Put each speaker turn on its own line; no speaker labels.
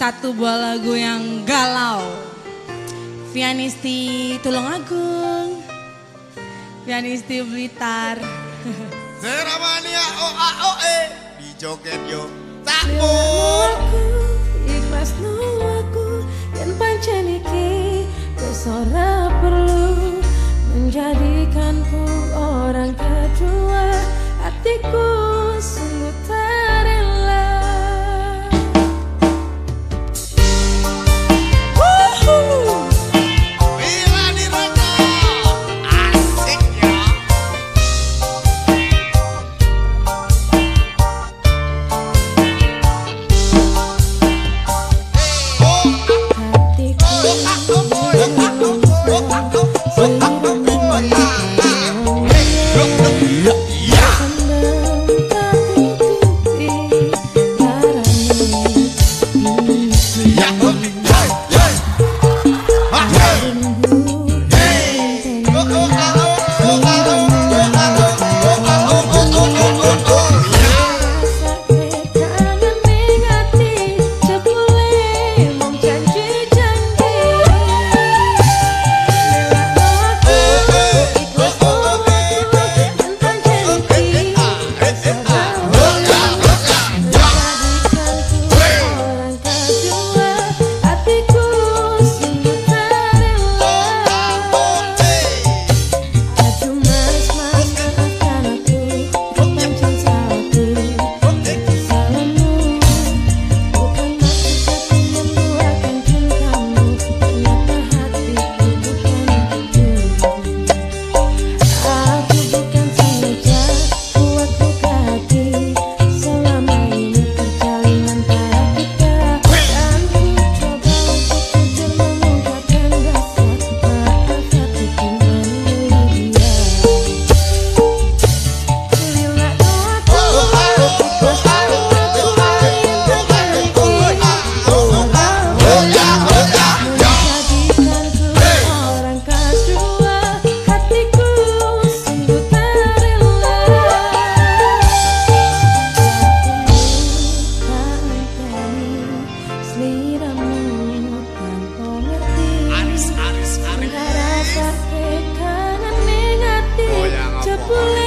satu buah lagu yang galau. Pianisti Tulungagung, Pianisti Blitar.
Seramania o a o e. Di joget yo. Tak
blue.